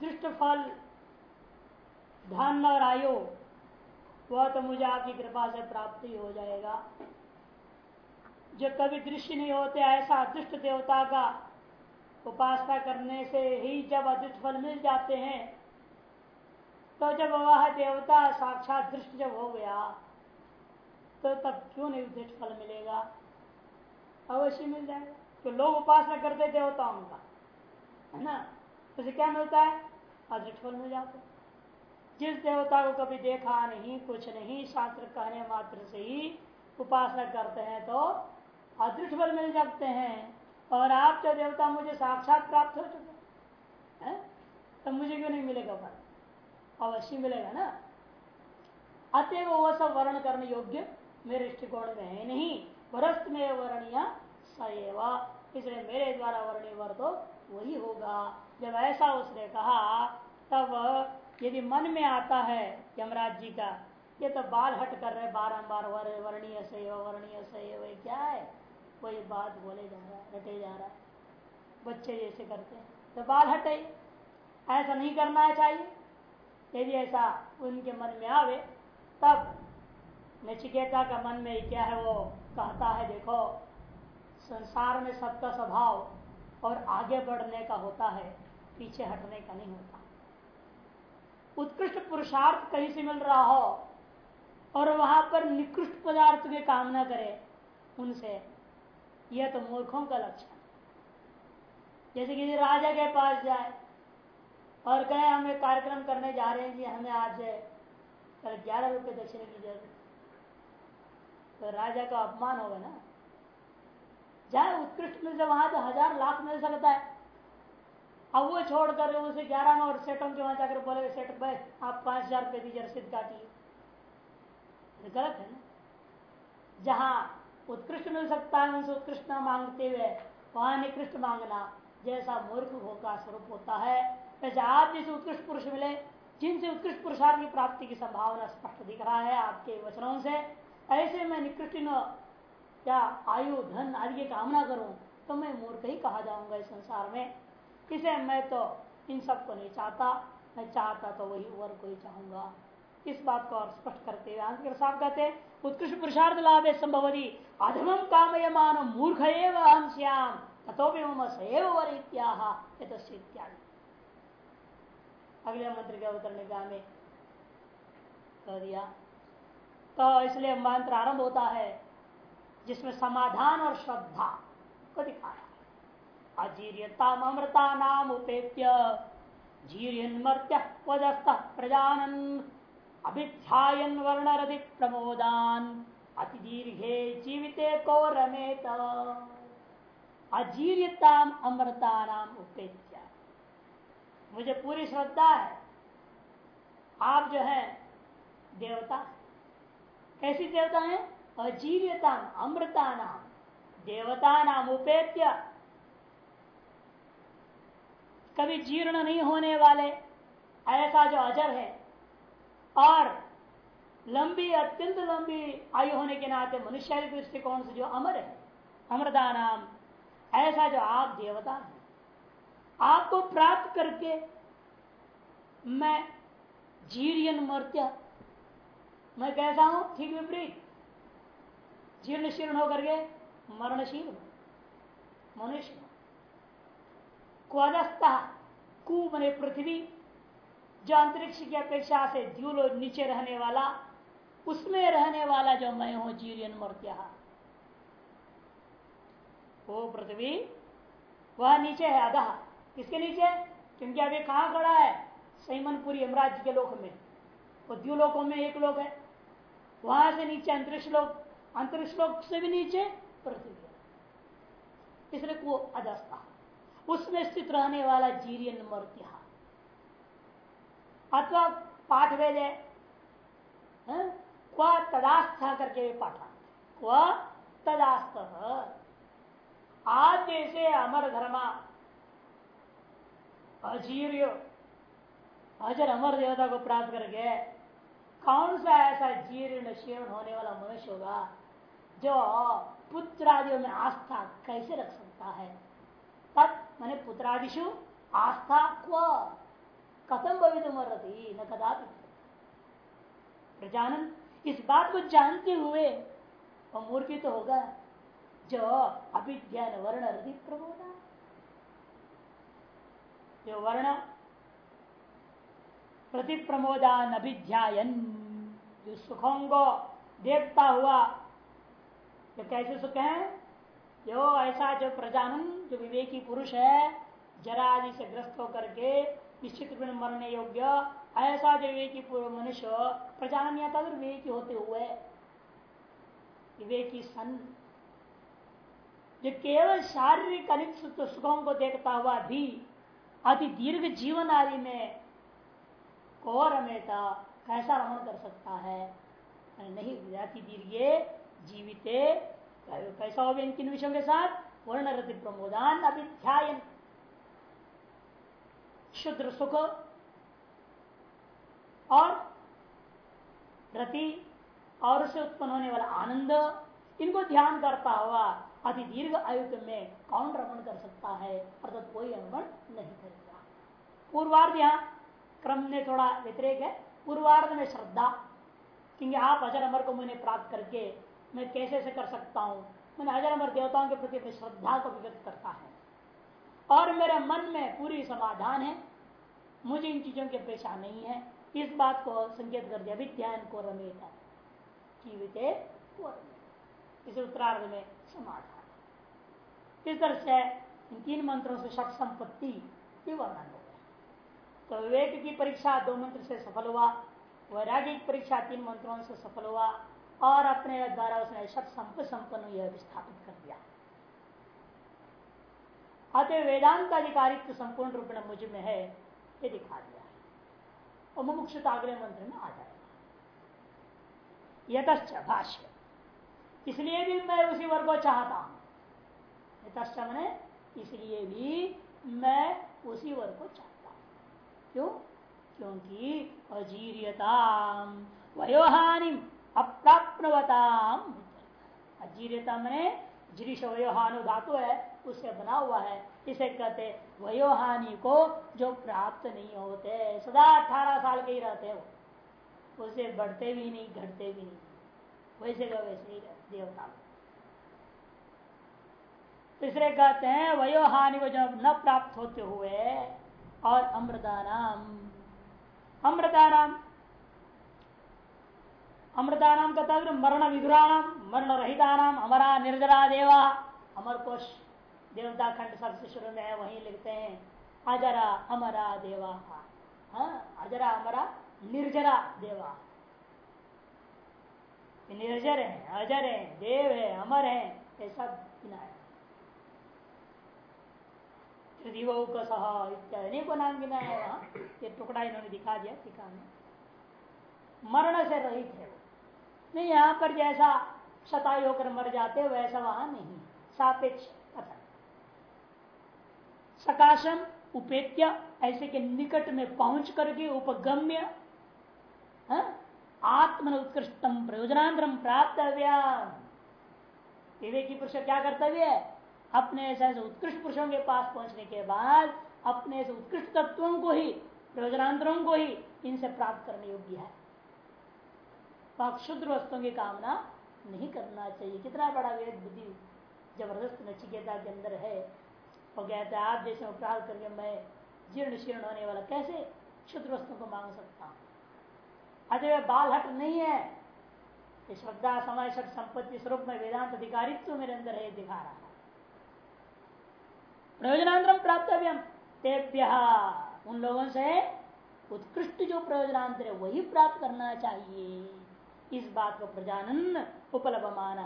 दृष्ट फल, धन और आयु, वह तो मुझे आपकी कृपा से प्राप्ति हो जाएगा। जो कभी दृश्य नहीं होते, ऐसा अदृष्ट देवता का उपासना करने से ही जब अदृष्ट फल मिल जाते हैं तो जब वह देवता साक्षात दृष्ट जब हो गया तो तब क्यों नहीं दृष्ट फल मिलेगा? अवश्य मिल जाएगा। तो लोग उपासना करते देवताओं का, है ना? तो क्या मिलता है? फल मिल जाता जिस देवता को कभी देखा नहीं, कुछ नहीं, शास्त्र कहने मात्र से ही उपासना करते हैं तो अदृष्ट फल मिल जाते हैं। और आप जो देवता मुझे साक्षात प्राप्त हो चुके हैं तो मुझे क्यों नहीं मिलेगा फल? अवश्य मिलेगा ना? अतएव वह सब वर्ण करने योग्य मेरे दृष्टिकोण में है नहीं। वरस्त में वर्णीय सएवा। इसलिए मेरे द्वारा वर्णीय वर तो वही होगा। जब ऐसा उसने कहा तब यदि मन में आता है यमराज जी का, ये तो बाल हट कर रहे बारम्बार वर वर्णीय सैव वर्णीय सैव क्या है? वही बात बोले जा रहा है रटे जा रहा। है बच्चे जैसे करते हैं तो बाल हटे ऐसा नहीं करना चाहिए। यदि ऐसा उनके मन में आवे, तब नचिकेता का मन में क्या है वो कहता है, देखो, संसार में सबका स्वभाव और आगे बढ़ने का होता है, पीछे हटने का नहीं होता। उत्कृष्ट पुरुषार्थ कहीं से मिल रहा हो और वहाँ पर निकृष्ट पदार्थ की कामना करे, उनसे, यह तो मूर्खों का लक्षण जैसे किसी राजा के पास जाए और कहे, हमें कार्यक्रम करने जा रहे हैं, जी, हमें आज, कल ग्यारह रुपये दक्षिण की ज़रूरत तो राजा का अपमान होगा ना? जाए, उत्कृष्ट मिल जाए, वहाँ तो हज़ार लाख मिल सकता है। अब वो छोड़कर उसे ग्यारह में और सेटों के वहाँ जाकर बोले सेट भाई, आप पाँच हज़ार रुपये दीजिए रसीद काटिए तो गलत है ना? जहाँ उत्कृष्ट मिल सकता है, उनसे उत्कृष्ट न मांगते हुए वहाँ निकृष्ट मांगना जैसा मूर्ख का स्वरूप होता है। वैसे आप जैसे उत्कृष्ट पुरुष मिले, जिनसे उत्कृष्ट पुरुषार्थ की प्राप्ति की संभावना स्पष्ट दिख रहा है आपके वचनों से, ऐसे मैं निकृष्ट या आयु, धन आदि की कामना करूँ तो मैं मूर्ख ही कहा जाऊँगा इस संसार में। इसे मैं तो इन सबको नहीं चाहता, मैं चाहता तो वही वर को ही चाहूँगा। इस बात को और स्पष्ट करते हुए साहब कहते हैं, उत्कृष्ट पुरुषार्थ लाभ है संभवती अधमम कामयमान मूर्ख एवं श्याम तथोपि मम सैव वर इत्यादि अगले मंत्र के अवतरण का में कह दिया। तो इसलिए मंत्र आरंभ होता है, जिसमें समाधान और श्रद्धा को दिखाया। अजीर्यता अमृता नाम उपेत्य जीर्यन्मर्त्य पदस्थ प्रजानन। अभिध्यायन वर्णरधि प्रमोदान। अति दीर्घे जीविते को रमेत अमृता नाम उपेत्य मुझे पूरी श्रद्धा है। आप जो है, देवता, कैसी देवता है? अजीर्यता अमृता नाम देवता नाम उपेत्य कभी जीर्ण नहीं होने वाले, ऐसा जो अजर है। और लंबी, अत्यंत लंबी आयु होने के नाते मनुष्य दृष्टिकोण से जो अमर है अमृता नाम, ऐसा जो आप देवता है। आपको प्राप्त करके मैं जीरियन मर्त्य। मैं कैसा हूँ? ठीक विपरीत। जीर्ण शीर्ण होकर के मरणशील मनुष्य क्वदस्ता कु बने पृथ्वी, जो अंतरिक्ष की अपेक्षा से द्यूलो नीचे रहने वाला, उसमें रहने वाला जो मैं हूँ, जीरियन मर्त्या। वो पृथ्वी, वह नीचे है, अधः। किसके नीचे? क्योंकि अभी कहा खड़ा है? सैमनपुरी यमराज के लोक में। वो द्व्यूलोकों में एक लोक है। वहाँ से नीचे अंतरिक्ष लोक अंतरिक्ष लोक से भी नीचे पृथ्वी इसलिए वो अधस्था उसमें स्थित रहने वाला जीरियन मर्त्य अथवा पाठ वेद है क्व तदास्थ करके पाठा क्व तदास्थ। आद्य से अमर धर्मा, अजीर्य, अजर अमर देवता को प्राप्त करके कौन सा ऐसा जीर्ण शीर्ण होने वाला मनुष्य होगा जो पुत्र आदियों में आस्था कैसे रख सकता है? तब मैंने पुत्रादिशु आस्था क्व कथम भवितुमरती न कदापि प्रजानन इस बात को जानते हुए और मूर्खी तो होगा जो अभिज्ञान वर्ण रति प्रबोधा जो वर्ण प्रति प्रमोदान अभिध्यायन जो सुखों को देखता हुआ जो कैसे सुख है जो ऐसा जो प्रजानन, जो विवेकी पुरुष है जरा आदि से ग्रस्त होकर के निश्चित रूप मरने योग्य, ऐसा जो विवेकी मनुष्य, प्रजानन या था विवेकी होते हुए, विवेकी सन, जो केवल शारीरिक अनित सुखों को देखता हुआ भी, अति दीर्घ जीवन आदि में कौर में कैसा रमण कर सकता है। नहीं जाति दीर्घे, जीविते कैसा हो। गया इन किन विषयों के साथ? वर्ण रति प्रमोदान अभिध्यायन। शुद्र सुख और रति और उससे उत्पन्न होने वाला आनंद, इनको ध्यान करता हुआ अति दीर्घ आयु में कौन रमण कर सकता है? अर्थात तो कोई रमण नहीं करेगा। पूर्वार्ध यहाँ क्रम में थोड़ा व्यतिरेक है। पूर्वार्ध में श्रद्धा। क्योंकि आप अजर अमर को मैंने प्राप्त करके मैं कैसे से कर सकता हूँ? मैंने अजर अमर देवताओं के प्रति अपनी श्रद्धा को व्यक्त करता है। और मेरे मन में पूरी समाधान है। मुझे इन चीज़ों की अपेक्षा नहीं है। इस बात को संकेत कर दिया। विद्यान को रमेत। जीवित इस उत्तरार्ध में समाधान इस तरह से इन तीन मंत्रों से शक संपत्ति वर्णन हो गया। तो विवेक की परीक्षा दो मंत्र से सफल हुआ। वैरागिक परीक्षा तीन मंत्रों से सफल हुआ। और अपने द्वारा उसने शत संपन्न यह स्थापित कर दिया। अतः वेदांत अधिकारित्व संपूर्ण रूप में मुझमें है, ये दिखा दिया है। और मुमुक्षुता अगले मंत्र में आ जाएगा। यतश्च भाष्य। इसलिए भी मैं उसी वर्ग को चाहता हूँ। यतश्च मैंने, इसलिए भी मैं उसी वर्ग को चाहता हूँ। क्यों? क्योंकि अजीरियताम वयोहानि अजीरियता मैंने जिरिश वयोहानु धातु है, उससे बना हुआ है। इसे कहते वयोहानि को जो प्राप्त नहीं होते। सदा अठारह साल के ही रहते हो। उसे बढ़ते भी नहीं, घटते भी नहीं। वैसे का वैसे ही देवता। तीसरे कहते हैं, वयोहानि को जब न प्राप्त होते हुए, और अमृता नाम अमृता नाम अमृता नाम का तब मरण विधुरा नाम मरण रहिता नाम अमरा निर्जरा देवा। अमर कोश, देवता खंड सबसे शुरू में है, वही लिखते हैं, अजरा अमरा देवा। हाँ अजरा अमरा निर्जरा देवा। निर्जर है, अजर है, देव है, अमर है, ये सब है। इत्यादि, अनेकों नाम गिना है। वहाँ ये टुकड़ा इन्होंने दिखा दिया, टीका में। मरण से रहित है नहीं, यहाँ पर जैसा शतायु होकर मर जाते वैसा वहाँ नहीं। सापेक्ष कथन सकाशम उपेत्य, ऐसे के निकट में पहुँच करके उपगम्य हाँ? आत्मन उत्कृष्टम प्रयोजनांतरम प्राप्त विवेकी पुरुष क्या कर्तव्य है? अपने ऐसे उत्कृष्ट पुरुषों के पास पहुँचने के बाद, अपने ऐसे उत्कृष्ट तत्वों को ही, प्रयोजनांतरों को ही, इनसे प्राप्त करने योग्य है। क्षुद्र वस्तुओं की कामना नहीं करना चाहिए। कितना बड़ा वेद बुद्धि ज़बरदस्त नचिकेता के अंदर है। और कहते हैं, आप जैसे अपराध करके मैं जीर्ण शीर्ण होने वाला, कैसे क्षुद्र वस्तु को मांग सकता हूँ? अजय बाल हट नहीं है। ये श्रद्धा समय संपत्ति स्वरूप में वेदांत अधिकारित्व मेरे अंदर है दिखा रहा है। प्रयोजनांतरम प्राप्तव्यम उन लोगों से उत्कृष्ट जो प्रयोजनांतर है, वही प्राप्त करना चाहिए। इस बात को प्रजानन उपलब्धमान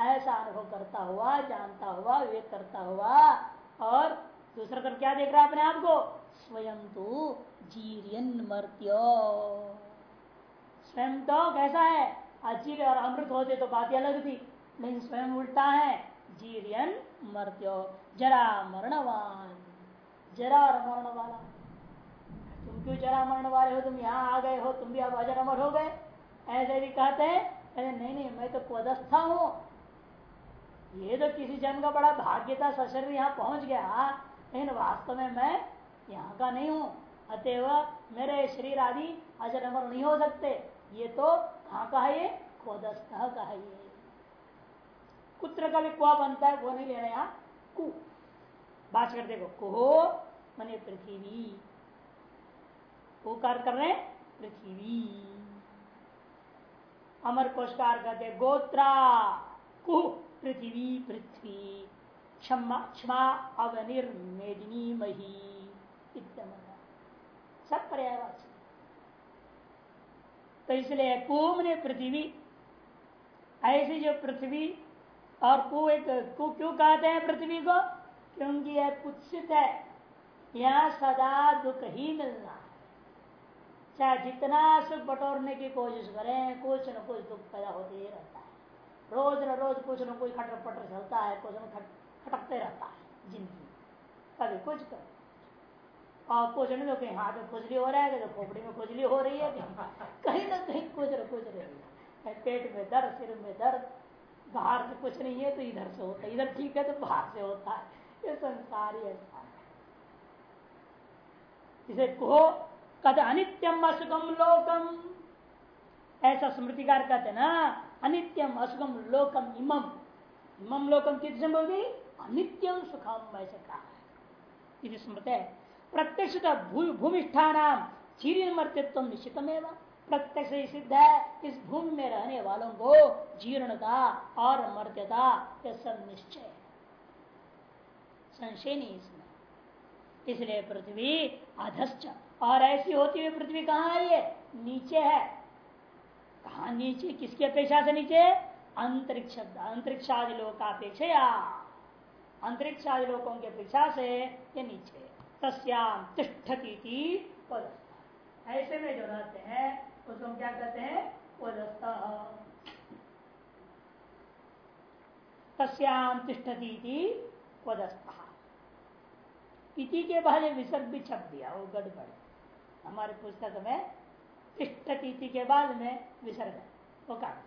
ऐसा अनुभव करता हुआ, जानता हुआ, विवेक करता हुआ, और दूसरा तरफ़ क्या देख रहा है अपने आप को? स्वयं तो जीरियन मर्त्यो। स्वयं तो कैसा है? अजीर और अमृत होते तो बात अलग थी, लेकिन स्वयं उल्टा है। जीरियन मर्त्यो। जरा मरणवान। जरा और मरण वाला तुम क्यों जरा मरण वाले हो? तुम यहाँ आ गए हो, तुम भी अब अजर अमर हो गए। ऐसे भी कहते हैं नहीं नहीं, मैं तो पदस्था हूँ। ये तो किसी जन्म का बड़ा भाग्य था सशरीर यहाँ पहुँच गया। लेकिन वास्तव में मैं यहाँ का नहीं हूँ। अतएव मेरे शरीर आदि अजर अमर नहीं हो सकते। ये तो कहाँ का है ये? खोदस्त का है ये। कुत्र का भी कुआ बनता है वो नहीं ले रहे यहाँ। कु। बात कर देखो कुहो मने पृथ्वी। कर रहे पृथ्वी। अमर कोशकार कहते गोत्रा कुह पृथ्वी पृथ्वी, क्षमा क्षमा अवनिर्मेदिनी मही सब पर्यायवाची। तो इसलिए कुम ने पृथ्वी, ऐसी जो पृथ्वी, और कु एक, कु क्यों कहते हैं पृथ्वी को? क्योंकि यह कुत्सित है। यहाँ सदा दुख ही मिलना। चाहे जितना सुख बटोरने की कोशिश करें, कुछ न कुछ दुख पैदा होते ही रहता है। रोज न रोज कुछ न कुछ खटर पटर चलता है, कुछ न खटकते रहता है ज़िंदगी कभी कुछ कर। और कुछ नहीं तो कहीं हाथ में खुजली हो रहा है तो खोपड़ी में खुजली हो रही है, कहीं ना कहीं कुछ न कुछ रही है पेट में दर्द, सिर में दर्द, बाहर से कुछ नहीं है तो इधर से होता है। इधर ठीक है तो बाहर से होता है। ये संसार ही ऐसा इसे कहो कद अनित्यम असुगम लोकम। ऐसा स्मृतिकार कहते ना, अनित्यम असुगम लोकम इमम। इमम लोकम किस बोलती अनित्यम सुखम ऐसे कहा है। स्मृत है। प्रत्यक्ष भूमिष्ठा नाम चीरी मर्तित्व निश्चितमेव। प्रत्यक्ष सिद्ध है, इस भूमि में रहने वालों को जीर्णता और मर्त्यता, यह सब निश्चय संशय नहीं इसमें। इसलिए पृथ्वी अधश्च। और ऐसी होती हुई पृथ्वी कहाँ है ये? नीचे है। कहा नीचे? किसकी अपेक्षा से नीचे? अंतरिक्ष, अंतरिक्षादि लोग का अपेक्षा। अंतरिक्षादि लोगों की अपेक्षा से ये नीचे। तस्याम तिष्ठती थी ऐसे में जो रहते हैं, उसको हम क्या कहते हैं? तस्याम तिष्ठती थी पदस्थ। इति के बाद विसर्ग भी छप दिया, वो गड़बड़। हमारे पुस्तक में तिष्ठती के बाद में विसर्ग वो काटना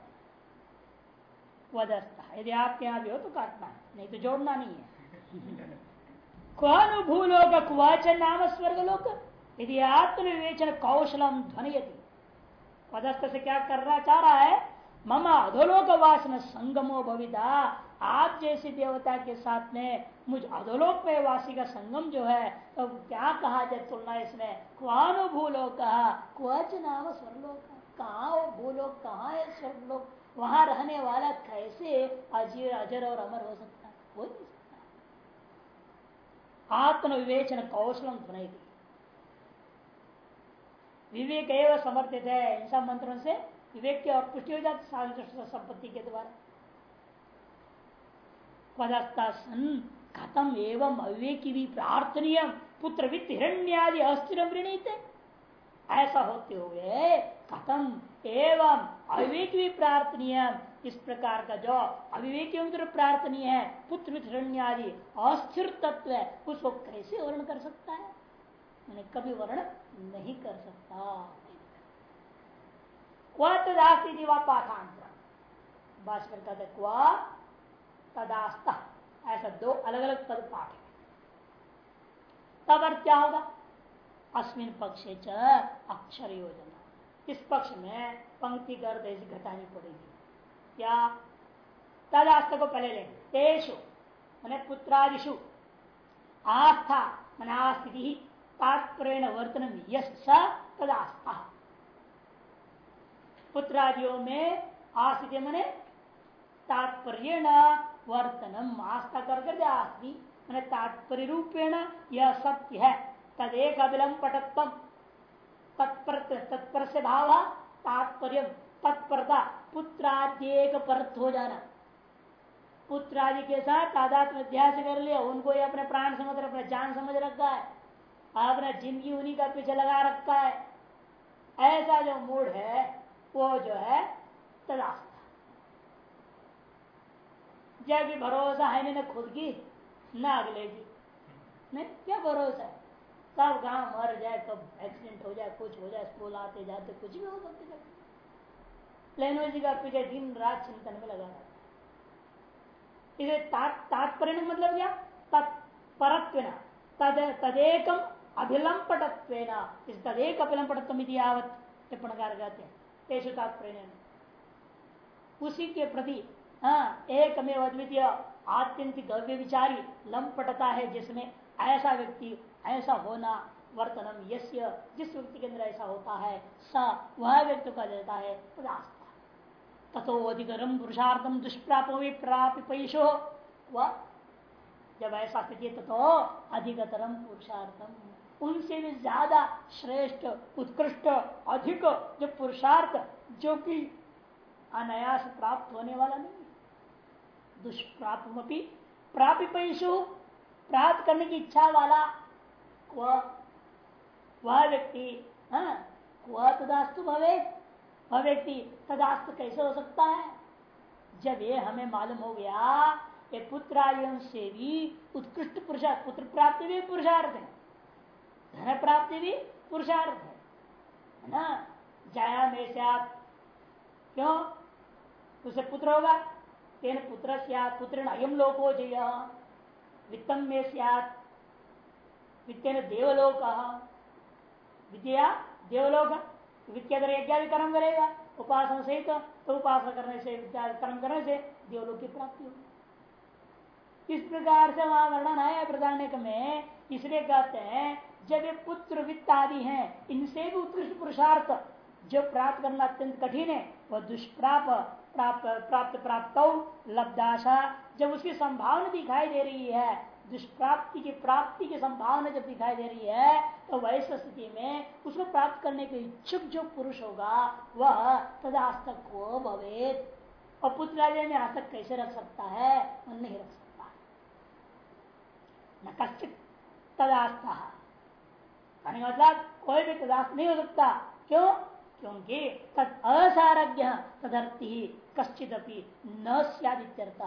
वदस्थ यदि आपके यहाँ भी हो तो काटना है नहीं तो जोड़ना नहीं है। क्वानुभूलोक कुवाच नाम स्वर्गलोक। यदि आत्मविवेचन कौशलम ध्वनियति। पदस्थ से क्या करना चाह रहा है? ममा अधोलोक वासना संगमो भविता। आप जैसे देवता के साथ में मुझ अधोलोक में वासी का संगम जो है तो क्या कहा जाए तुलना इसमें? क्वानो भूलोक कहा क्वच नाम स्वर्लोक। कहा वो भूलोक, कहा है स्वर्गलोक वहाँ रहने वाला कैसे अजय अजर और अमर हो सकता है? वो नहीं सकता आत्म विवेचन कौशलम ध्वनि विवेक एवं समर्थित है इन सब मंत्रों से। विवेक की और पुष्टि हो जाती संपत्ति के द्वारा। पदस्ता खत्म एवं अविवेकी भी प्रार्थनीय पुत्र वित्त हिरण्यादि अस्थिर ऐसा होते हुए कथम एवं अविवेक भी प्रार्थनीय इस प्रकार का जो अविवेक प्रार्थनीय है पुत्र हिरण्यादि अस्थिर तत्व है उसको कैसे वर्ण कर सकता है? मैंने कभी वर्ण नहीं कर सकता। वह तदास्ती वह पाठांतर कहते क्वा तदास्ता। ऐसा दो अलग अलग पद पाठ है। तब अर्थ क्या होगा? अस्मिन पक्ष अक्षर योजना इस पक्ष में पंक्ति कर ऐसी घटानी पड़ेगी। क्या? तद आस्था को पहले लेंगे। तेषु, मैंने पुत्रादिशु आस्था मनास्थिति तात्पर्य वर्तन यश स तदास्था। पुत्रादियों में आस्थित मने तात्पर्य वर्तनम आस्था कर आस्ति मैंने तात्पर्य रूपेण यह सत्य है तदेक अविलंबटत्व तत्पर तत्पर से भाव तात्पर्य, तत्परता पुत्राद्येक परत हो जाना पुत्र आदि के साथ तादात्म अध्यास कर लिया उनको ये अपने प्राण समझ रहे अपने जान समझ रखा है आपने ज़िंदगी उन्हीं का पीछे लगा रखा है। ऐसा जो मूड है, वो जो है तदास्था जब भी भरोसा है, मैंने खुद की न अगले की नहीं क्या भरोसा है? कब गाँव मर जाए, कब एक्सीडेंट हो जाए, कुछ हो जाए स्कूल आते जाते कुछ भी हो सकते लेनो जी का पीछे दिन रात चिंतन में लगा रहता इसे तात्पर्य मतलब क्या? तत्परत्व तद तदेकम अभिलंपटत्व इसका तदेक अभिलंपटत्व यावत टिप्पणकार कहते हैं। तेषु तात्पर्य उसी के प्रति हाँ एक में अद्वितीय आत्यंतिक गव्य विचारी लंपटता है जिसमें ऐसा व्यक्ति, ऐसा होना वर्तनम यस्य, जिस व्यक्ति के अंदर ऐसा होता है, स वह व्यक्ति का देता है पदार्थ तथो अधिकरम पुरुषार्थम दुष्प्रापो पैशो वह जब ऐसा स्थिति तथो अधिकतरम पुरुषार्थम उनसे भी ज़्यादा श्रेष्ठ, उत्कृष्ट, अधिक जो पुरुषार्थ, जो कि अनायास प्राप्त होने वाला नहीं दुष्प्रापी प्रापिपैशु प्राप्त करने की इच्छा वाला वह व्यक्ति तदास्तु भवे वह व्यक्ति तदास्तु कैसे हो सकता है? जब ये हमें मालूम हो गया, ये पुत्रायन से भी उत्कृष्ट पुरुषार्थ पुत्र प्राप्ति भी पुरुषार्थ है। धन प्राप्ति भी पुरुषार्थ है। ना? जाया में से आप क्यों? उसे पुत्र होगा? तेन पुत्र पुत्र अयम लोको जय। वित्तम में सियात। देवलोक। विद्या देवलोक। विद्या यज्ञादि कर्म करेगा। उपासना सहित तो उपासना करने से विद्या कर्म करने से देवलोक की प्राप्ति होगी। इस प्रकार से वहाँ वर्णन है प्रधानिक में। इसलिए कहते हैं, जब ये पुत्र वित्त आदि हैं, इनसे भी उत्कृष्ट पुरुषार्थ। जो प्राप्त करना अत्यंत कठिन है, वह दुष्प्राप प्राप्त प्राप्त लब्धाशा। जब उसकी संभावना दिखाई दे रही है, दुष्प्राप्ति की प्राप्ति की संभावना जब दिखाई दे रही है तो वैसे स्थिति में उसको प्राप्त करने के इच्छुक जो पुरुष होगा, वह तदास्तक को भवेद और पुत्र में आज तक कैसे रख सकता है? वह नहीं रख सकता। न कश्चित तदास्था मतलब कोई भी तदास्त नहीं हो सकता। क्यों? क्योंकि तद असारज्ञ तदर्थी कश्चित न सदित्यर्थ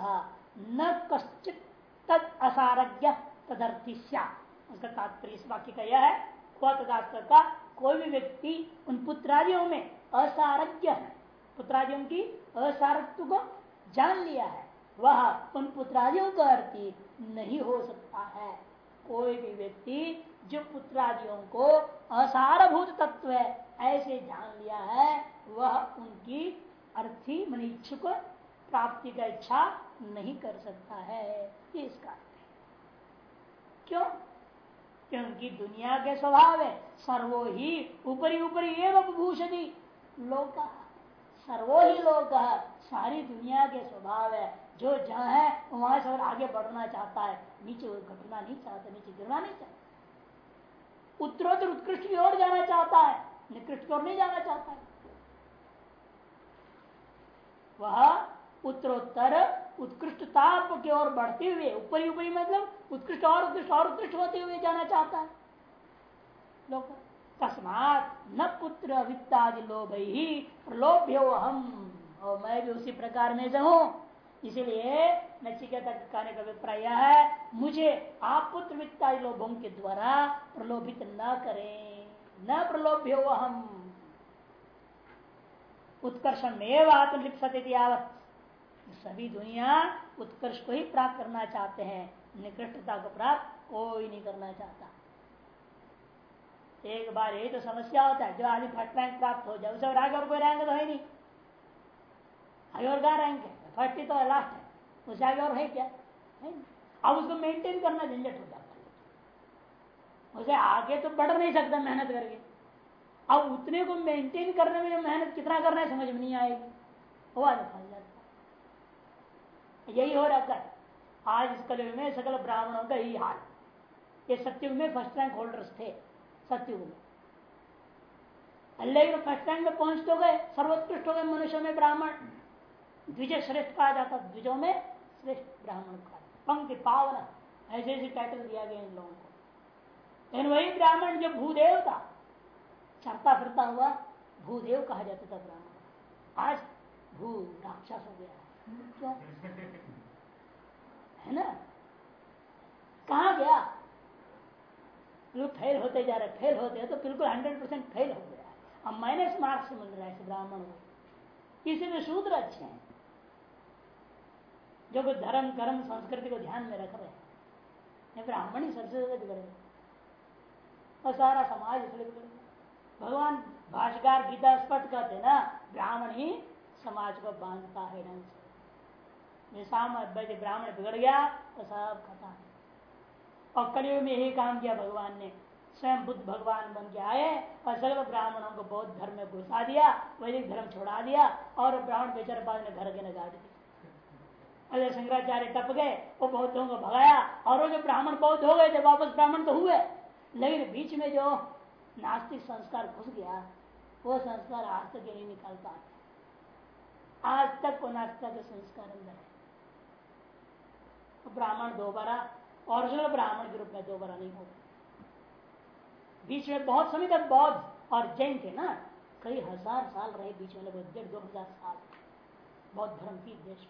न कश्चित तद असारज्ञ तदर्थी उसका तात्पर्य इस वाक्य का यह है तदास्त्र का, कोई भी व्यक्ति उन पुत्रादियों में असारज्ञ है। पुत्रादियों की असारत्व को जान लिया है, वह उन पुत्रादियों का अर्थी नहीं हो सकता है। कोई भी व्यक्ति जो पुत्रादियों को असारभूत तत्व है, ऐसे जान लिया है, वह उनकी अर्थी मन इच्छुक प्राप्ति का इच्छा नहीं कर सकता है। ये इसका क्यों? क्योंकि दुनिया के स्वभाव है। सर्वो ही ऊपरी ऊपरी एवं भूषणी लोक। सर्वो ही लोक। सारी दुनिया के स्वभाव है। जो जहाँ है, वहाँ से और आगे बढ़ना चाहता है। नीचे घटना नहीं चाहता, नीचे गिरना नहीं चाहता। उत्तरोत्तर उत्कृष्ट की ओर जाना चाहता है। निकृष्ट की ओर नहीं जाना चाहता है। वह उत्तरोत्तर उत्कृष्टता की ओर बढ़ते हुए, ऊपरी ऊपरी मतलब उत्कृष्ट और उत्कृष्ट और उत्कृष्ट होते हुए जाना चाहता है। लोग तस्मात न पुत्र वित्तादि लोभ ही प्रलोभ्यो हम और मैं भी उसी प्रकार में से हूँ। इसीलिए नचिकेता कहने का अभिप्राय है, मुझे आप पुत्र वित्तादि लोभों के द्वारा प्रलोभित न करें। न प्रलोभ्यो हम उत्कर्षण में आत्मलिप्सते आवत सभी दुनिया उत्कर्ष को ही प्राप्त करना चाहते हैं। निकृष्टता को प्राप्त कोई नहीं करना चाहता। एक बार यही तो समस्या होता है, जो आदमी फ़र्स्ट रैंक प्राप्त हो जाए, उसे आगे और कोई रैंक तो है नहीं। आगे और क्या रैंक है? फ़र्स्ट ही तो लास्ट है। उसे आगे और है क्या? है अब उसको मेंटेन करना झंझट हो जाता है। उसे आगे तो बढ़ नहीं सकता मेहनत करके। अब उतने को मेंटेन करने में मेहनत कितना करना है, समझ में नहीं आएगी। आगे फल जाता यही हो रहा है। आज इस कलयुग में सकल ब्राह्मणों का यही हाल। ये सत्युग में फ़र्स्ट रैंक होल्डर्स थे, सत्युग में। अल्लाह फ़र्स्ट रैंक में पहुँच तो गए, सर्वोत्कृष्ट हो गए मनुष्य में ब्राह्मण। द्विजय श्रेष्ठ कहा जाता द्विजों में श्रेष्ठ ब्राह्मण कहा पंक्ति पावन ऐसे ऐसे टाइटल दिया गया इन लोगों को। लेकिन वही ब्राह्मण जो भूदेव था चरता फिरता हुआ भूदेव कहा जाता था ब्राह्मण। आज भू राक्षस हो गया। क्या? है ना? कहा गया? लोग फेल होते जा रहे फेल होते हैं तो बिल्कुल हंड्रेड परसेंट फेल हो गया। अब माइनस मार्क्स मिल रहा है ब्राह्मण को। में शूद्र अच्छे हैं, जो कुछ धर्म, कर्म, संस्कृति को ध्यान में रख रहे हैं। ब्राह्मण ही सबसे ज़्यादा बिगड़े और सारा समाज इसलिए बिगड़ गया भगवान भाषाकार गीता स्पष्ट कहते ना, ब्राह्मण ही समाज को बांधता है ढंग से। ब्राह्मण बिगड़ गया तो सब खत्म। और कलयुग में यही काम किया भगवान ने। स्वयं बुद्ध भगवान बन के आए और सगल ब्राह्मणों को बौद्ध धर्म में घुसा दिया, वैदिक धर्म छोड़ा दिया और ब्राह्मण बेचारे बाद में घर के न गाड़ दिया। अजय शंकराचार्य टप गए, वो बौद्धों को भगाया और वो जो ब्राह्मण बौद्ध हो गए थे, वापस ब्राह्मण तो हुए। लेकिन बीच में जो नास्तिक संस्कार घुस गया, वो संस्कार आज तक नहीं निकाल पाते। आज तक वो नास्तिक के संस्कार अंदर है। ब्राह्मण दोबारा ओरिजिनल ब्राह्मण के रूप में दोबारा नहीं होगा। बीच में बहुत समय तक बौद्ध और जैन थे ना। कई हज़ार साल रहे बीच में, लगभग डेढ़ दो हज़ार साल। बौद्ध धर्म की देश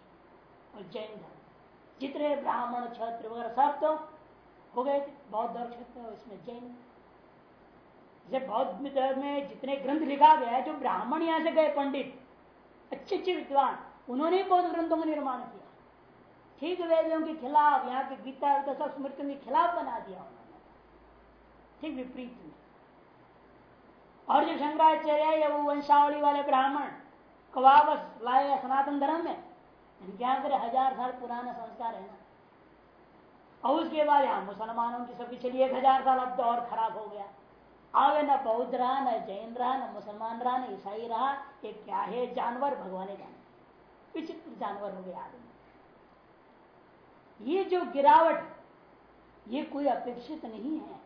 और जैन धर्म। जितने ब्राह्मण छत्र वगैरह सब तो हो गए थे, बौद्ध और क्षत्र इसमें जैन। जैसे बौद्ध में जितने ग्रंथ लिखा गया है, जो ब्राह्मण यहाँ से गए पंडित अच्छे अच्छे विद्वान, उन्होंने बौद्ध ग्रंथों का निर्माण किया। ठीक वेदों के खिलाफ, यहाँ के गीता सब स्मृतियों के खिलाफ बना दिया उन्होंने। ठीक विपरीत में। और जो शंकराचार्य या वो वंशावली वाले ब्राह्मण को वापस लाए सनातन धर्म में क्या करे हज़ार साल पुराना संस्कार है ना। और उसके बाद यहाँ मुसलमानों की सबकी चलिए एक हज़ार साल अब तो और खराब हो गया। आगे न बौद्ध रहा न जैन रहा न मुसलमान रहा न ईसाई रहा ये क्या है? जानवर, भगवान जाने विचित्र जानवर हो गया आदमी। ये जो गिरावट, ये कोई अपेक्षित नहीं है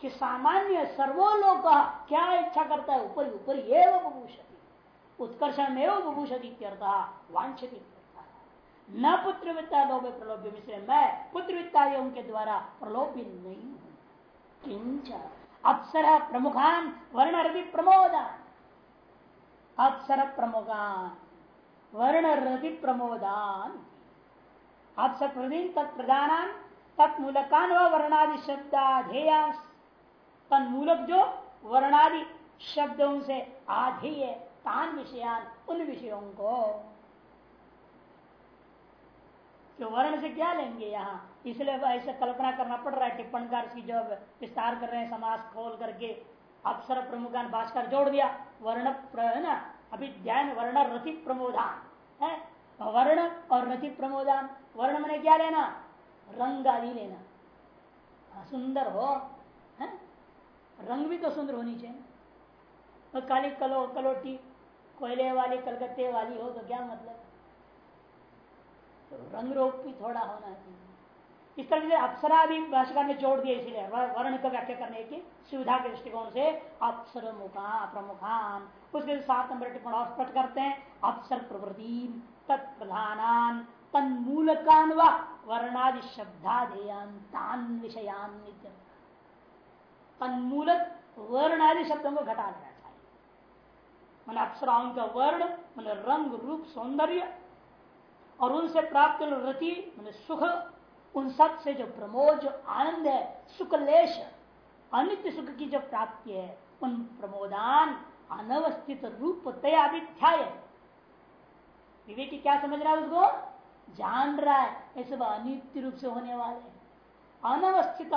कि सामान्य सर्वोलोक क्या इच्छा करता है? ऊपर ऊपर ये वो बभूषति उत्कर्षण में वो बभूषति वांछति न पुत्र वित्ता लोभ प्रलोभ से मैं पुत्र वित्ता के द्वारा प्रलोभित नहीं हूँ। किंच अप्सर प्रमुखान वर्ण रवि प्रमोदान। अप्सर प्रमुखान वर्ण रवि प्रमोदान। अप्सर प्रदीन तत्प्रधान तत्मूलकान व वर्णादि शब्दाधेयांश तन्मूलक जो वर्णादि शब्दों से आधेय, तान विषयान, उन विषयों को। जो वर्ण से क्या लेंगे यहाँ? इसलिए ऐसे कल्पना करना पड़ रहा है टिप्पणकार की जो विस्तार कर रहे हैं समाज खोल करके अक्षर प्रमुखान भास्कर जोड़ दिया। वर्ण है ना? अभी ध्यान वर्ण, रति प्रमोदान। है? वर्ण और रति प्रमोदान। वर्ण मैंने क्या लेना? रंग आदि लेना। सुंदर हो। है? रंग भी तो सुंदर होनी चाहिए। तो काली कलो, कलोटी, कोयले वाली, कलकत्ते वाली हो तो क्या मतलब? तो रंग रोग भी थोड़ा होना चाहिए। इस तरह से अप्सरा भी भाषा ने जोड़ दिया, इसीलिए वर्ण का व्याख्या करने की सुविधा के दृष्टिकोण से अप्सर मुखा प्रमुखान। उसके सात नंबर टिप्पण और स्पष्ट करते हैं, अप्सर प्रवृति तत्प्रधान तन्मूलकान व वर्णादि शब्दाधेयान तान विषयान तन्मूलक वर्ण आदि शब्दों को घटा देना चाहिए। मन अप्सराओं का वर्ण, मन रंग, रूप, सौंदर्य, और उनसे प्राप्त रति, मन सुख उन सबसे जो प्रमोद, जो आनंद है सुख लेश अनित्य सुख की जो प्राप्ति है, उन प्रमोदान अनवस्थित रूप तयाध्याय विवेकी क्या समझ रहा है उसको? जान रहा है, ये सब अनित्य रूप से होने वाले अनवस्थित,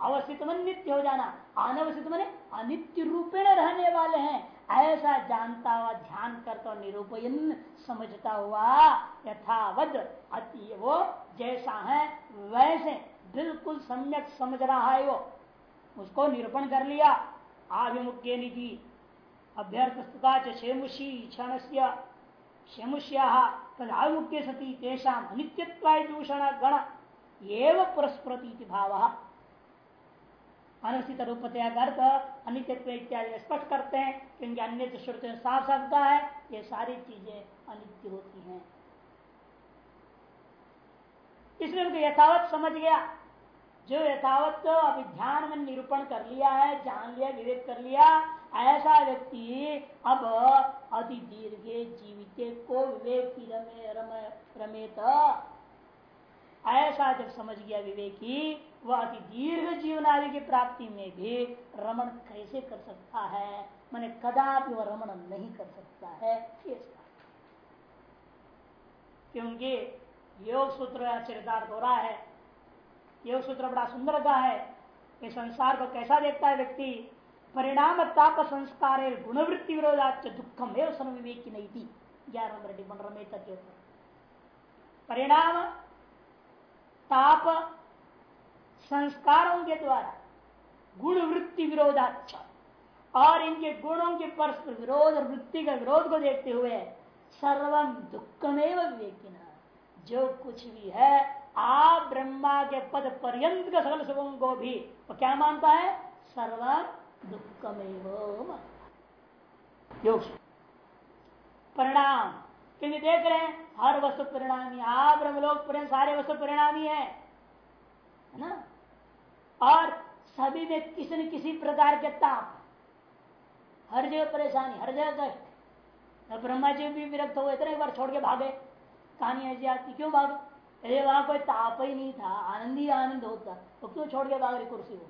अवस्थित मन नित्य हो जाना, अनवस्थित मन अनित्य रूपेण रहने वाले हैं। ऐसा जानता हुआ, ध्यान करता निरूपयन समझता हुआ यथावध अति वो जैसा है, वैसे बिल्कुल सम्यक समझ रहा है वो। उसको निरूपण कर लिया। आभिमुख्य निधि। अभ्यर्थ शेमुषी क्षण से शेमुष्या तद सती तेषा अनित्यत्व दूषण गण एवं पुरस्प्रती भाव। अनस्थित रूप अर्थ अनित्व इत्यादि स्पष्ट करते हैं, क्योंकि अन्य श्रुति साफ़ साफ़ है, ये सारी चीज़ें अनित्य होती हैं। इसलिए उनको यथावत समझ गया। जो यथावत तो अभी ध्यान में निरूपण कर लिया है, जान लिया विवेक कर लिया, ऐसा व्यक्ति अब अति दीर्घ जीवित को विवेक की रमे रमे, रमेत। ऐसा जब समझ गया विवेकी, वह अति दीर्घ जीवन आदि की प्राप्ति में भी रमण कैसे कर सकता है? मैंने कदापि वह रमण नहीं कर सकता है। क्योंकि योग सूत्र चरितार्थ हो रहा है। योग सूत्र बड़ा सुंदर का है। ये संसार को कैसा देखता है व्यक्ति? परिणाम ताप संस्कार गुणवृत्ति विरोधाच दुखम एवं सन विवेक की नहीं थी ग्यारह नंबर टिप्पण रमे तक परिणाम ताप संस्कारों के द्वारा गुण वृत्ति विरोधाच और इनके गुणों के परस्पर विरोध और वृत्ति का विरोध को देखते हुए सर्वम दुखमेव विवेकिन जो कुछ भी है आप ब्रह्मा के पद पर्यंत के सकल सुखों को भी, वो क्या मानता है? सर्वम दुखमेव योग परिणाम। क्योंकि देख रहे हैं, हर वस्तु परिणामी आप ब्रह्मलोक सारे वस्तु परिणामी है। ना? और सभी में किसी न किसी प्रकार के ताप। हर जगह परेशानी, हर जगह कष्ट। ब्रह्मा जी भी विरक्त हो, इतने बार छोड़ के भागे। कहानी ऐसी आती, क्यों भागे? अरे, वहाँ कोई ताप ही नहीं था, आनंद ही आनंद होता तो क्यों छोड़ के भाग रहे कुर्सी को?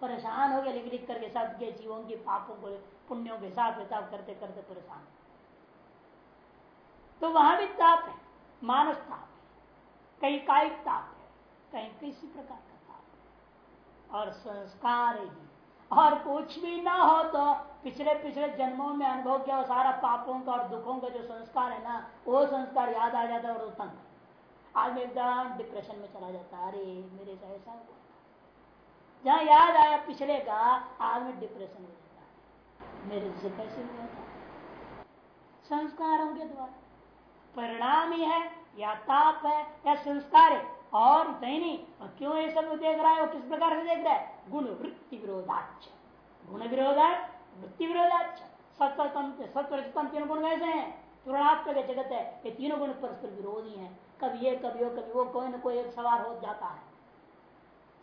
परेशान हो गया लिख लिख करके सबके जीवों के पापों को, पुण्यों के साथ हिसाब करते करते परेशान तो वहाँ भी ताप है, मानस ताप है, कहीं कायिक ताप है, कहीं किसी प्रकार का ताप और संस्कार ही और कुछ भी ना हो तो पिछले पिछले जन्मों में अनुभव किया और सारा पापों का और दुखों का जो संस्कार है ना, वो संस्कार याद आ जाता है और तंग। आदमी एकदम डिप्रेशन में चला जाता है। अरे, मेरे से ऐसा हुआ जहाँ याद आया पिछले का आदमी डिप्रेशन हो जाता है। मेरे से कैसे हुआ था? संस्कारों के द्वारा। परिणाम ही है, या ताप है, या संस्कार है, और नहीं। और क्यों ये सब देख रहा है? और किस प्रकार से देख रहा है? गुण वृत्ति विरोधाच गुण विरोधा वृत्ति गुण कैसे हैं। तुरणात्मक जगत है ये तीनों गुण परस्पर विरोधी हैं। कभी ये कभी वो कभी वो, कोई ना कोई एक सवार हो जाता है।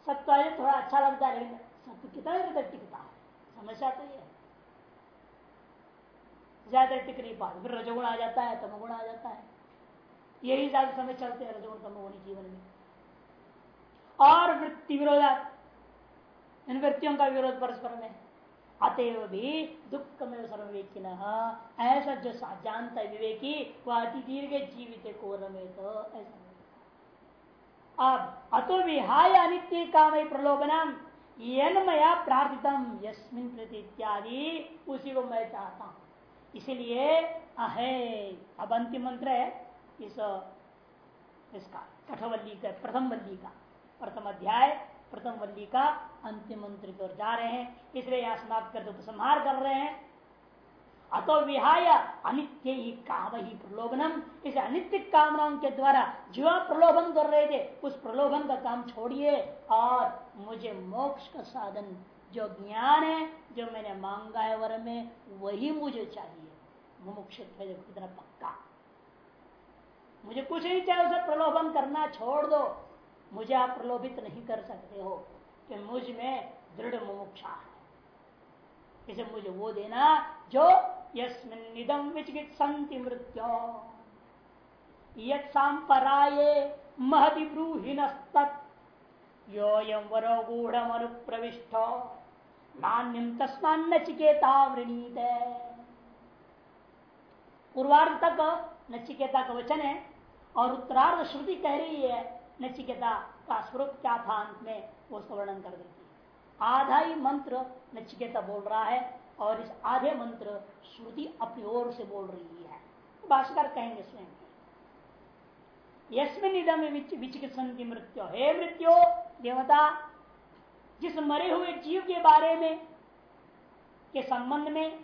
सत्य थोड़ा अच्छा लगता है, लेकिन कितना टिकता है। समस्या तो ये ज़्यादा टिक नहीं पाते फिर रजोगुण आ जाता है, तमोगुण आ जाता है। यही ज़्यादा समय चलते हैं, रजोगुण, तमोगुणी जीवन में। और वृत्ति विरोधा इन वृत्तियों का विरोध परस्पर में। अतएव भी दुख में सर्ववेकी ऐसा जो जानता है विवेकी वह अति दीर्घ जीवित को रमे तो ऐसा अब, अतो विहाय अनित्य काम प्रलोभनम मया प्रार्थितम, यस्मिन प्रति इत्यादि, उसी को मैं चाहता हूँ। इसीलिए, अहे, अब अंतिम मंत्र है, इस, इसका, कठवल्ली का, प्रथम वल्ली का, प्रथम अध्याय प्रथम वल्ली का अंतिम मंत्र की ओर जा रहे हैं। इसलिए यहाँ समाप्त करते उपसंहार कर रहे हैं। अतो विहाय अनित्य ही काम ही प्रलोभनम। इस अनित्य कामनाओं के द्वारा जो प्रलोभन कर रहे थे, उस प्रलोभन का काम छोड़िए और मुझे मोक्ष का साधन, जो ज्ञान है, जो मैंने मांगा है वर में, वही मुझे चाहिए। मुमुक्ष कितना पक्का। मुझे कुछ नहीं चाहिए, उसे प्रलोभन करना छोड़ दो। मुझे आप प्रलोभित नहीं कर सकते हो कि मुझमें दृढ़ मुमुक्षा है। इसे मुझे वो देना जो यस्मिदम विचिकित संति मृत्यो। यराये महति ब्रूहिणस्त योयम वरो गूढ़ अनुप्रविष्ट नान्यम तस्मान चिकेता वृणीत। पूर्वार्ध तक नचिकेता का वचन है और उत्तरार्ध श्रुति कह रही है नचिकेता का स्वरूप क्या था अंत में, वो उसका वर्णन कर देती है। आधा ही मंत्र नचिकेता बोल रहा है और इस आधे मंत्र श्रुति अपनी ओर से बोल रही है। भाषकर कहेंगे स्वयं यस्मिन इदम विचिकित्संति मृत्यु। हे मृत्यु, देवता, जिस मरे हुए जीव के बारे में, के संबंध में,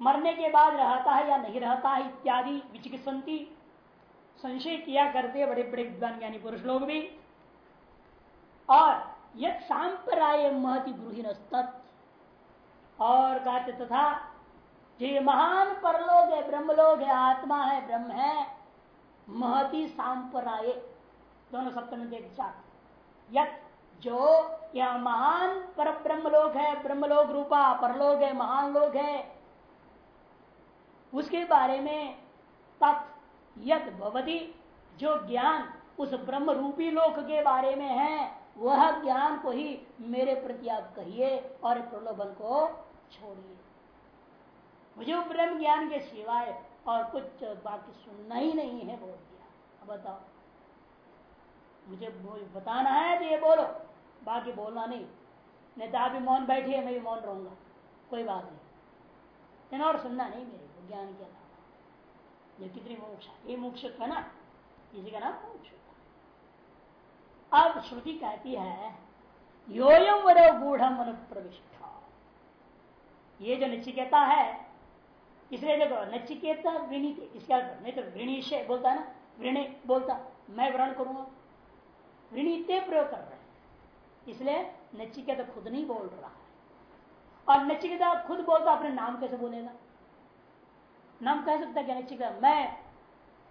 मरने के बाद रहता है या नहीं रहता है इत्यादि विचिकित्संति संशय किया करते बड़े बड़े विद्वान ज्ञानी पुरुष लोग भी। और यद सांपराय महति ब्रूहीन और कहते तथा, जो महान परलोक है, ब्रह्मलोक है, आत्मा है, ब्रह्म है, महति सांपराय दोनों सप्तम देख साथ यत जो यह महान पर ब्रह्मलोक है, ब्रह्मलोक रूपा, परलोक है, महान लोक है, उसके बारे में तत् यद भवती, जो ज्ञान उस ब्रह्म रूपी लोक के बारे में है, वह ज्ञान को ही मेरे प्रति आप कहिए और प्रलोभन को छोड़िए। मुझे ब्रह्म ज्ञान के सिवाय और कुछ बाकी सुनना ही नहीं है बोल दिया। बताओ। मुझे बताना है तो ये बोलो। बाकी बोलना नहीं। नहीं तो आप भी मौन बैठिए, मैं भी मौन रहूँगा। कोई बात नहीं। और सुनना नहीं मेरे को ज्ञान के अलावा ये कितनी मोक्ष ये मोक्ष है ना? इसी का नाम मोक्ष अब श्रुति कहती है, योयम वर गूढ़ अनुप्रविष्ट ये जो नचिकेता है, इसलिए देखो, नचिकेता वृणीत इसका नहीं तो वृणीश बोलता है ना? वृणी बोलता, मैं व्रण करूँगा। वृणीते प्रयोग कर रहे हैं। इसलिए नचिकेता खुद नहीं बोल रहा है। और नचिकेता खुद बोलता, अपने नाम कैसे बोलेगा? नाम कह सकता क्या? नचिकेता। मैं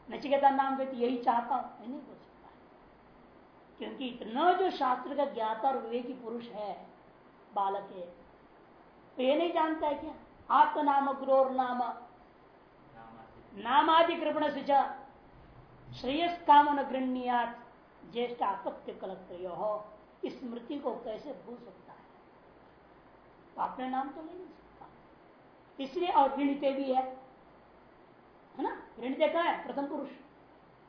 नचिकेता नाम के यही चाहता हूँ। नहीं बोल सकता। क्योंकि इतना जो शास्त्र का ज्ञाता और विवेकी पुरुष है, बालक है तो ये नहीं जानता है क्या? आत्म नाम गुरोर नाम नामादि कृपण से श्रेयस काम गृहणीयात ज्येष्ठ आपत्ति कलक्त हो इस स्मृति को कैसे भूल सकता है? तो अपने नाम तो ले नहीं सकता। इसलिए और भी है। है ना? ऋण का है, प्रथम पुरुष।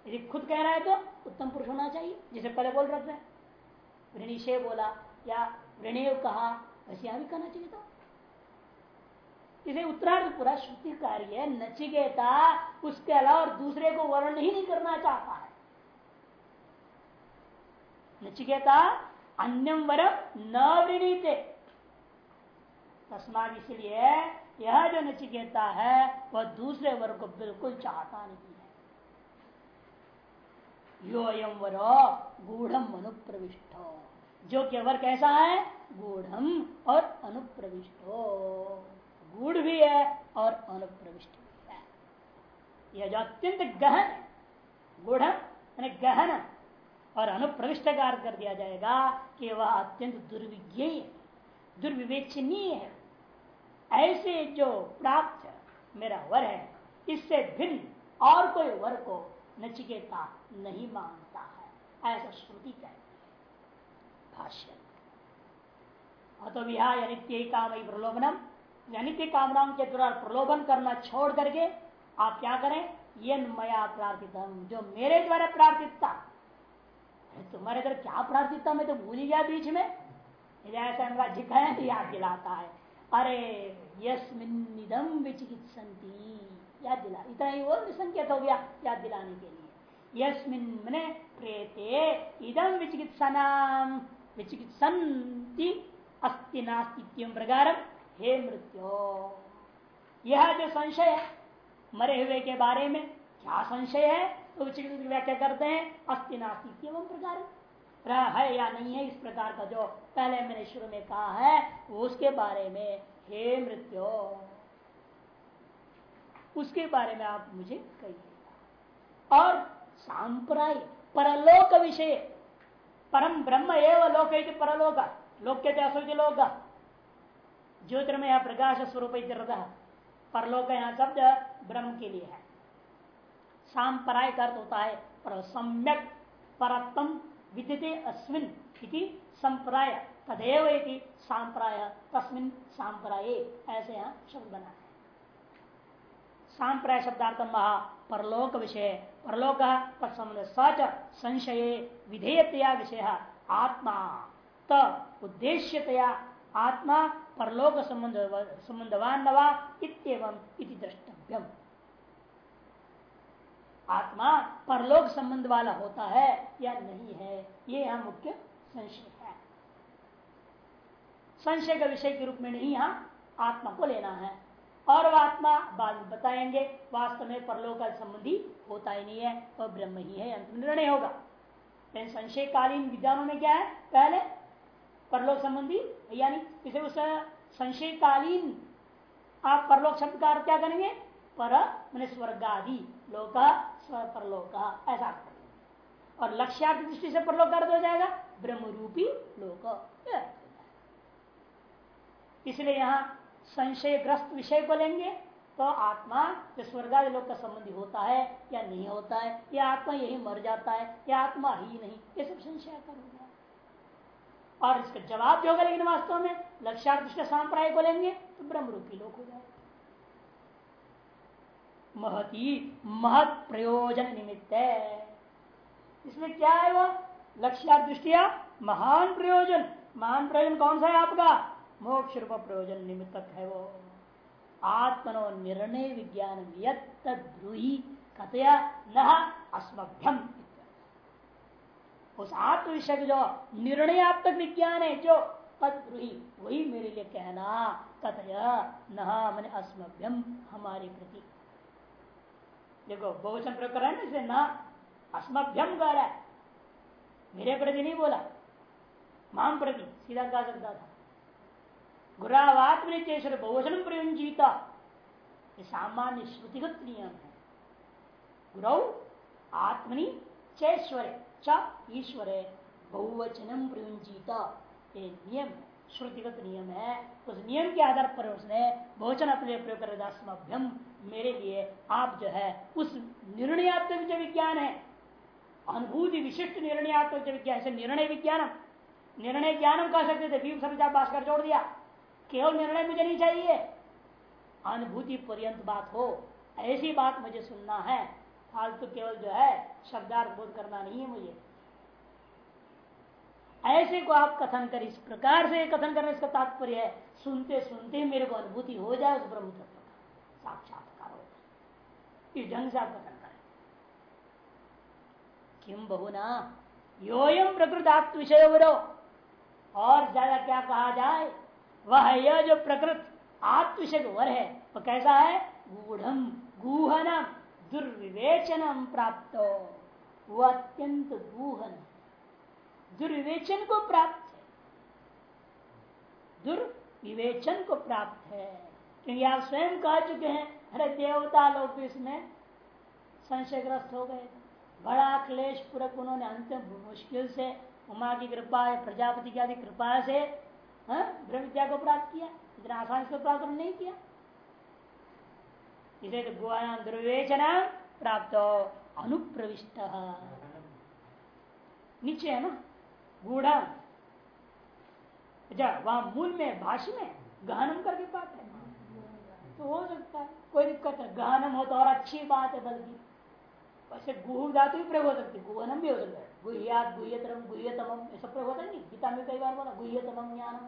यदि खुद कह रहा है तो उत्तम पुरुष होना चाहिए, जिसे पहले बोल रहे थे। ऋणिशे बोला, या ऋणेव कहा वैसे यहाँ भी कहना चाहिए था। इसे उत्तरार्थ पूरा श्रुति कार्य है, नचिकेता उसके अलावा और दूसरे को वर्ण ही नहीं करना चाहता है। नचिकेता अन्यम वर न वृणीते तस्मात इसलिए यह जो नचिकेता है, वह दूसरे वर्ग को बिल्कुल चाहता नहीं है। योयम वर गूढ़ अनुप्रविष्ट। जो कि वर कैसा है? गूढ़ और अनुप्रविष्ट। हो गूढ़ भी है और अनुप्रविष्ट भी है। यह जो अत्यंत गहन गूढ़ गहन और अनुप्रविष्ट कर दिया जाएगा कि वह अत्यंत दुर्विज्ञ दुर्विवेचनीय है। ऐसे जो प्राप्त मेरा वर है, इससे भिन्न और कोई वर को नचिकेता नहीं मानता है। ऐसा श्रुति कहती भाष्य। अतो काम प्रलोभनम। अनित्य कामनाओं के द्वारा प्रलोभन करना छोड़ करके आप क्या करें? ये मया प्रार्थित जो मेरे द्वारा प्रार्थित था तुम्हारे इधर क्या प्रार्थित था मैं तो भूल गया बीच में। ऐसा राज्य तो याद दिलाता है। अरे यस्मिदम विचिकित्संती याद दिला। इतना ही वो संकेत हो गया याद दिलाने के लिए। यस्मिन मने प्रेते इदम विचिकित्सा नाम विचिकित्संती अस्ति नास्ति प्रकार हे मृत्यो। यह जो संशय है, मरे हुए के बारे में क्या संशय है तो चिकित्सक व्याख्या करते हैं अस्थि नास्ती प्रकार। है या नहीं है, इस प्रकार का जो पहले मैंने शुरू में कहा है, उसके बारे में, हे मृत्यु। उसके बारे में आप मुझे कहिए और सांप्रदाय, परलोक विषय, परम ब्रह्म एवं लोक परलोक, लोक के असुच लोक। ज्योतिर्मय प्रकाश स्वरूप परलोक यहाँ शब्द ब्रह्म के लिए है। सांपराय अर्थ होता है पर सम्यक परतम विद्यते अस्मिन इति संप्राय तदेव इति सांप्राय तस्मिन सांप्राय ऐसे यहाँ शब्द बना है। सांप्राय शब्दार्थ महा परलोक विषय परलोक तत्संबंध सच संशय विधेयतया विषय आत्मा, त उद्देश्यतया आत्मा परलोक संबंध संबंधवान नवा इतम इति द्रष्टव्यम। आत्मा परलोक संबंध वाला होता है या नहीं है, ये यहाँ मुख्य संशय है। संशय का विषय के रूप में नहीं यहाँ आत्मा को लेना है। और वह आत्मा बाद में बताएँगे, वास्तव में परलोक का संबंधी होता ही नहीं है, वह ब्रह्म ही है अंत निर्णय होगा। लेकिन संशय कालीन विद्यानों में क्या है? पहले परलोक संबंधी, यानी इसे उस संशय कालीन आप परलोक शब्द का क्या करेंगे? पर, मैंने स्वर्ग आदि लोक स्वर परलोक ऐसा और लक्ष्यार्थ दृष्टि से परलोक अर्थ हो जाएगा ब्रह्म रूपी लोक इसलिए यहाँ संशयग्रस्त विषय को लेंगे तो आत्मा, जो स्वर्गादि लोक का संबंधी होता है, या नहीं होता है, या आत्मा यही मर जाता है, या आत्मा ही नहीं, ये सब संशय कर और इसका जवाब जो होगा लेकिन वास्तव में लक्ष्यार्थ सांप्राय को लेंगे तो ब्रह्म रूपी लोक हो जाएगा। महती महत प्रयोजन निमित्त है। इसमें क्या है वो लक्ष्य दृष्टिया, महान प्रयोजन। महान प्रयोजन कौन सा है आपका? मोक्ष रूप प्रयोजन निमित्त है वो। आत्मनो निर्णय विज्ञान ब्रूही कथया न अस्मभ्यम उस आत्म विषय जो निर्णयात्मक विज्ञान है, जो तद्रुही वही मेरे लिए कहना कथया न मैंने अस्मभ्यम हमारे प्रति। देखो, बहुवचन प्रयोग कर रहे हैं ना इसे न अस्मभ्यम कह रहा है मेरे प्रति नहीं बोला। माम प्रति, सीधा कह सकता था। गुरावात्मनिचेश्वर बहुवचन प्रयुंजीता ये सामान्य श्रुतिगत नियम है। गुरु आत्मनि चेश्वरे, च ईश्वरे बहुवचनम प्रयुंजीता ये नियम, श्रुतिगत नियम है। उस नियम के आधार पर उसने बहुवचन अपने प्रयोग कर दास्मभ्यम मेरे लिए आप जो है, उस निर्णयात्मक जो विज्ञान है। अनुभूति विशिष्ट निर्णयात्मक जो विज्ञान से निर्णय विज्ञान निर्णय ज्ञानम कह सकते थे समझा भास्कर जोड़ दिया। केवल निर्णय मुझे नहीं चाहिए। अनुभूति पर्यंत बात हो, ऐसी बात मुझे सुनना है, फालतू केवल जो है, शब्दार्थ बोध करना नहीं है मुझे। ऐसे को आप कथन कर, इस प्रकार से कथन करने इसका तात्पर्य है सुनते सुनते मेरे को अनुभूति हो जाए उस ब्रह्म तत्व का। साक्षात्कार हो इस ढंग से आप कथन करें किम बहुना योयम प्रकृत आत्म विषय और ज़्यादा क्या कहा जाए? वह यह जो प्रकृत आत्मविषय वर है वह कैसा है? गूढ़ गूहनम दुर्विवेचनम प्राप्त। वह अत्यंत गूहन दुर्विवेचन को प्राप्त है। दुर्विवेचन को प्राप्त है। क्योंकि आप स्वयं कह चुके हैं अरे देवता लोग इसमें संशयग्रस्त हो गए। बड़ा क्लेश पूर्वक उन्होंने अंतिम मुश्किल से उमा की कृपा प्रजापति की आदि कृपा से हाँ, ब्रह्म विद्या को प्राप्त किया। इतना आसान से प्राप्त नहीं किया। इसे तो गुआना दुर्विवेचना प्राप्त अनुप्रविष्ट। नीचे है ना? गूढ़ा। अच्छा वहाँ मूल में भाष्य में गहनम करके पाठ है। तो हो सकता है। कोई दिक्कत है गहनम हो तो और अच्छी बात है बल्कि। वैसे गुह धातु भी प्रयोग हो सकती है। गुहनम भी हो सकता है। गुह्यात गुह्यतरम गुह्यतम ऐसा प्रयोग होता है नहीं गीता में कई बार बोला गुह्यतम ज्ञानम।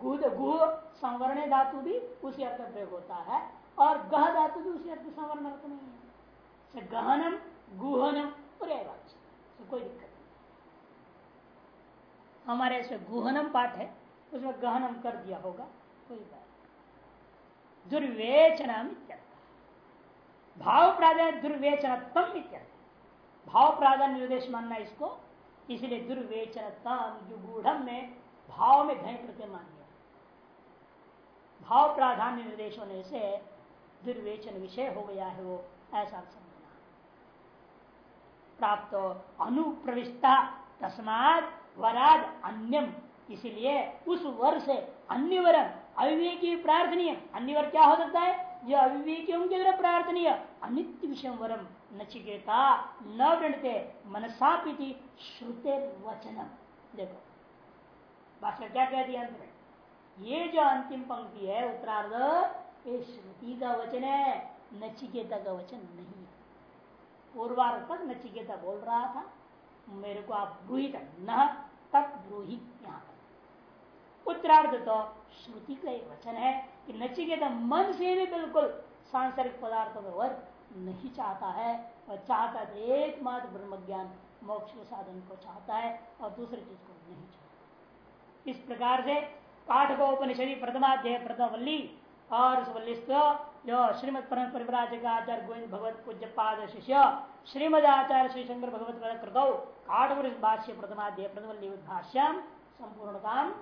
गुह संवर्ण धातु भी उसी अर्थ में प्रयोग होता है और गह धातु भी उसी अर्थ संवर्ण अर्थ नहीं है। गहनम गुहनम पर्यायवाची कोई दिक्कत नहीं। हमारे ऐसे गुहनम पाठ है उसमें गहनम कर दिया होगा कोई बात दुर्वेचनम भाव दुर्वेचनत्म भाव प्राधान्य निर्देश मानना इसको, इसलिए दुर्वेचनतम जो गूढ़ में भाव में धन करके मान लिया भाव प्राधान्य निर्देश होने से दुर्वेचन विषय हो गया है वो, ऐसा समझना। प्राप्त अनुप्रविष्टा, तस्मात वराद अन्यम, इसीलिए उस वर से अन्य वर अविवेकी प्रार्थनीय। अन्य वर क्या हो सकता है? जो अविवेकियों के द्वारा प्रार्थनीय। अनित्य विषय वरम नचिकेता, न वृणते, मनसा पीति श्रुते वचनम। देखो भाषा क्या कह दिया अंत में? ये जो अंतिम पंक्ति है, उत्तरार्ध, ये श्रुति का वचन है, नचिकेता का वचन नहीं है। पूर्वार्ध तक नचिकेता बोल रहा था, मेरे को आप ब्रूही तक न तक ब्रूही यहाँ। उत्तरार्ध तो श्रुति का एक वचन है कि नचिकेता मन से भी बिल्कुल सांसारिक पदार्थों में वर्ग नहीं चाहता है, और चाहता है एकमात्र ब्रह्म ज्ञान मोक्ष के साधन को चाहता है, और दूसरी चीज़ को नहीं चाहता। इस प्रकार से पाठ को उपनिषदि प्रथमाध्याय प्रथमवल्ली, और जो श्रीमद परम परिवराजक आचार्य गोविंद भगवत पूज्य पाद शिष्य श्रीमद आचार्य श्री शंकर भगवत कृतौ काठ भाष्य प्रथमाध्याय प्रथमवल्ली भाष्यम संपूर्ण काम